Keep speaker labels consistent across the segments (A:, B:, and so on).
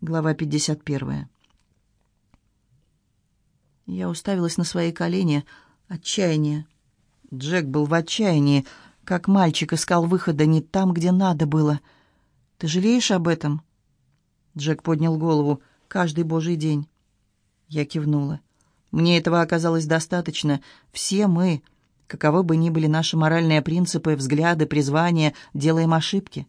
A: Глава 51. Я уставилась на свои колени. Отчаяние. Джек был в отчаянии, как мальчик искал выхода не там, где надо было. «Ты жалеешь об этом?» Джек поднял голову. «Каждый божий день». Я кивнула. Мне этого оказалось достаточно. Все мы, каковы бы ни были наши моральные принципы, взгляды, призвания, делаем ошибки.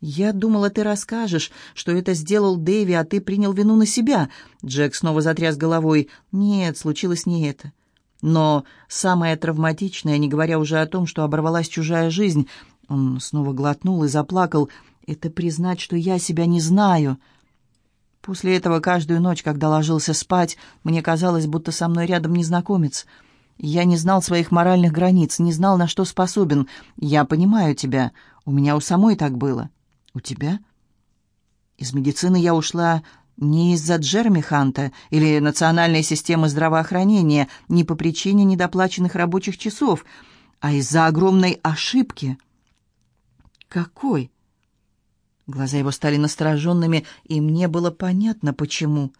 A: «Я думала, ты расскажешь, что это сделал Дэви, а ты принял вину на себя». Джек снова затряс головой. «Нет, случилось не это. Но самое травматичное, не говоря уже о том, что оборвалась чужая жизнь...» Он снова глотнул и заплакал. «Это признать, что я себя не знаю». После этого каждую ночь, когда ложился спать, мне казалось, будто со мной рядом незнакомец. Я не знал своих моральных границ, не знал, на что способен. Я понимаю тебя. У меня у самой так было. «У тебя?» «Из медицины я ушла не из-за Джереми Ханта или национальной системы здравоохранения, не по причине недоплаченных рабочих часов, а из-за огромной ошибки». «Какой?» Глаза его стали настороженными, и мне было понятно, почему.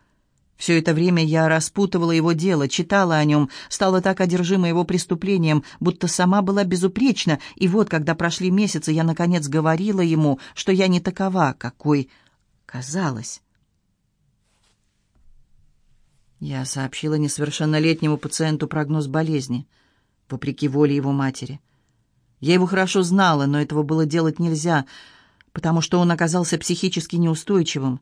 A: Все это время я распутывала его дело, читала о нем, стала так одержима его преступлением, будто сама была безупречна, и вот, когда прошли месяцы, я, наконец, говорила ему, что я не такова, какой казалось. Я сообщила несовершеннолетнему пациенту прогноз болезни, вопреки воле его матери. Я его хорошо знала, но этого было делать нельзя, потому что он оказался психически неустойчивым.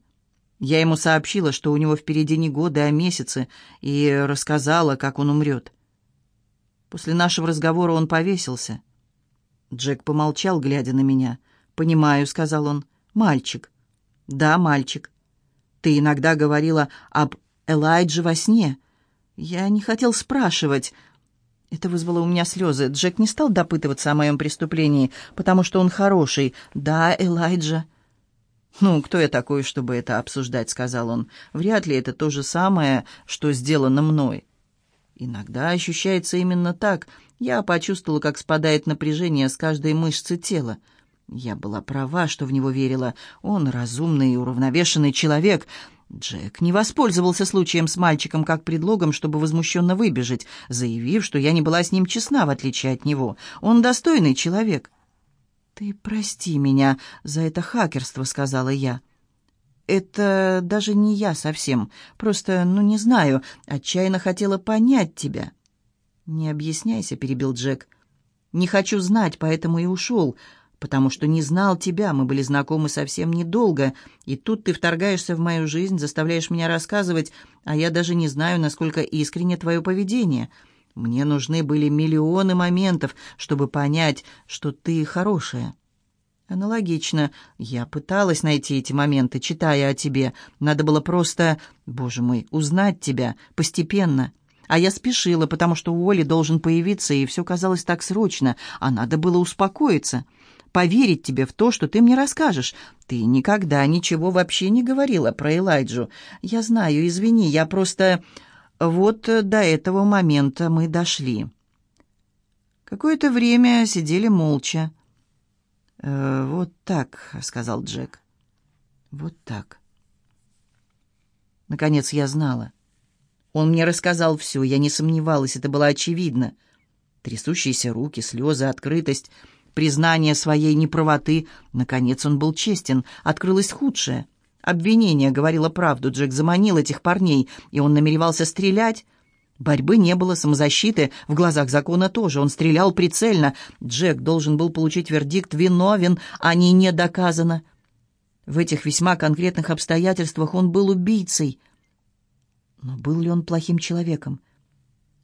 A: Я ему сообщила, что у него впереди не годы, а месяцы, и рассказала, как он умрет. После нашего разговора он повесился. Джек помолчал, глядя на меня. «Понимаю», — сказал он. «Мальчик». «Да, мальчик. Ты иногда говорила об Элайдже во сне. Я не хотел спрашивать». Это вызвало у меня слезы. Джек не стал допытываться о моем преступлении, потому что он хороший. «Да, Элайджа». «Ну, кто я такой, чтобы это обсуждать?» — сказал он. «Вряд ли это то же самое, что сделано мной». Иногда ощущается именно так. Я почувствовала, как спадает напряжение с каждой мышцы тела. Я была права, что в него верила. Он разумный и уравновешенный человек. Джек не воспользовался случаем с мальчиком как предлогом, чтобы возмущенно выбежать, заявив, что я не была с ним честна, в отличие от него. Он достойный человек. «Ты прости меня за это хакерство», — сказала я. «Это даже не я совсем. Просто, ну, не знаю, отчаянно хотела понять тебя». «Не объясняйся», — перебил Джек. «Не хочу знать, поэтому и ушел, потому что не знал тебя, мы были знакомы совсем недолго, и тут ты вторгаешься в мою жизнь, заставляешь меня рассказывать, а я даже не знаю, насколько искренне твое поведение». Мне нужны были миллионы моментов, чтобы понять, что ты хорошая. Аналогично. Я пыталась найти эти моменты, читая о тебе. Надо было просто, боже мой, узнать тебя постепенно. А я спешила, потому что у Оли должен появиться, и все казалось так срочно, а надо было успокоиться. Поверить тебе в то, что ты мне расскажешь. Ты никогда ничего вообще не говорила про Элайджу. Я знаю, извини, я просто... Вот э, до этого момента мы дошли. Какое-то время сидели молча. «Э, «Вот так», — сказал Джек. «Вот так». Наконец я знала. Он мне рассказал все, я не сомневалась, это было очевидно. Трясущиеся руки, слезы, открытость, признание своей неправоты. Наконец он был честен, открылось худшее — Обвинение говорило правду. Джек заманил этих парней, и он намеревался стрелять. Борьбы не было, самозащиты в глазах закона тоже. Он стрелял прицельно. Джек должен был получить вердикт «виновен», а не «не доказано». В этих весьма конкретных обстоятельствах он был убийцей. Но был ли он плохим человеком?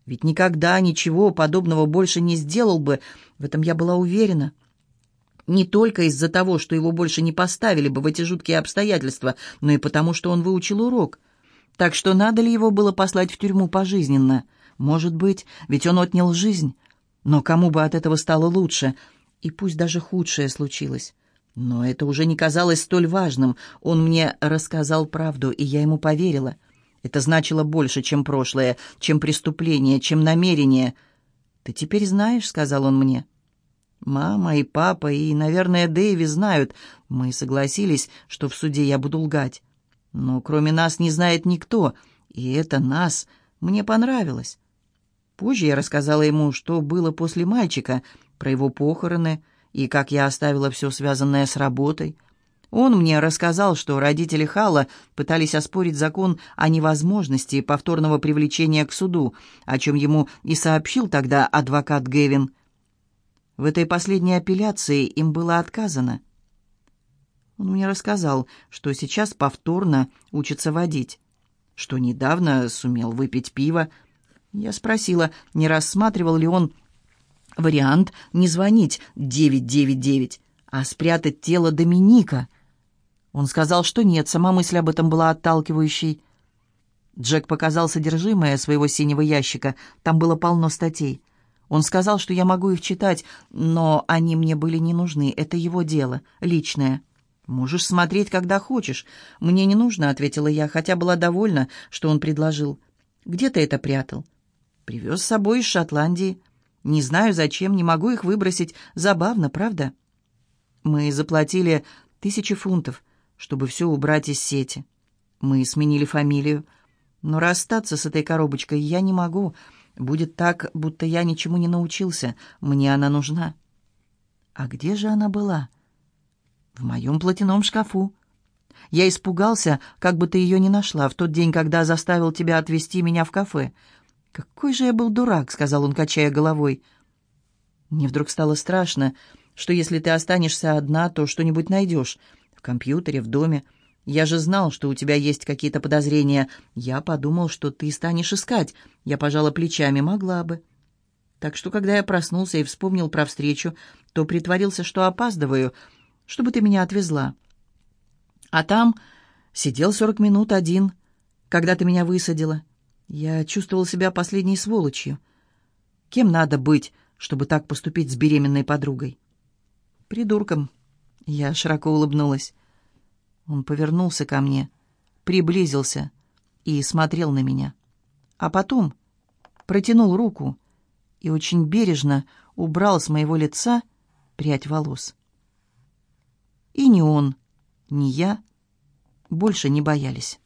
A: Ведь никогда ничего подобного больше не сделал бы, в этом я была уверена. Не только из-за того, что его больше не поставили бы в эти жуткие обстоятельства, но и потому, что он выучил урок. Так что надо ли его было послать в тюрьму пожизненно? Может быть, ведь он отнял жизнь. Но кому бы от этого стало лучше? И пусть даже худшее случилось. Но это уже не казалось столь важным. Он мне рассказал правду, и я ему поверила. Это значило больше, чем прошлое, чем преступление, чем намерение. «Ты теперь знаешь», — сказал он мне, — Мама и папа и, наверное, Дэйви знают. Мы согласились, что в суде я буду лгать. Но кроме нас не знает никто, и это нас мне понравилось. Позже я рассказала ему, что было после мальчика, про его похороны и как я оставила все связанное с работой. Он мне рассказал, что родители Халла пытались оспорить закон о невозможности повторного привлечения к суду, о чем ему и сообщил тогда адвокат Гевин. В этой последней апелляции им было отказано. Он мне рассказал, что сейчас повторно учится водить, что недавно сумел выпить пиво. Я спросила, не рассматривал ли он вариант не звонить 999, а спрятать тело Доминика. Он сказал, что нет, сама мысль об этом была отталкивающей. Джек показал содержимое своего синего ящика. Там было полно статей. Он сказал, что я могу их читать, но они мне были не нужны. Это его дело, личное. «Можешь смотреть, когда хочешь. Мне не нужно», — ответила я, хотя была довольна, что он предложил. «Где ты это прятал?» «Привез с собой из Шотландии. Не знаю, зачем, не могу их выбросить. Забавно, правда?» Мы заплатили тысячи фунтов, чтобы все убрать из сети. Мы сменили фамилию. Но расстаться с этой коробочкой я не могу. Будет так, будто я ничему не научился. Мне она нужна. А где же она была?» «В моем платяном шкафу. Я испугался, как бы ты ее не нашла в тот день, когда заставил тебя отвезти меня в кафе. Какой же я был дурак», — сказал он, качая головой. Мне вдруг стало страшно, что если ты останешься одна, то что-нибудь найдешь. В компьютере, в доме. Я же знал, что у тебя есть какие-то подозрения. Я подумал, что ты станешь искать. Я пожала плечами, могла бы. Так что, когда я проснулся и вспомнил про встречу, то притворился, что опаздываю — чтобы ты меня отвезла. А там сидел сорок минут один, когда ты меня высадила. Я чувствовал себя последней сволочью. Кем надо быть, чтобы так поступить с беременной подругой? Придурком. Я широко улыбнулась. Он повернулся ко мне, приблизился и смотрел на меня. А потом протянул руку и очень бережно убрал с моего лица прядь волос. И ни он, ни я больше не боялись.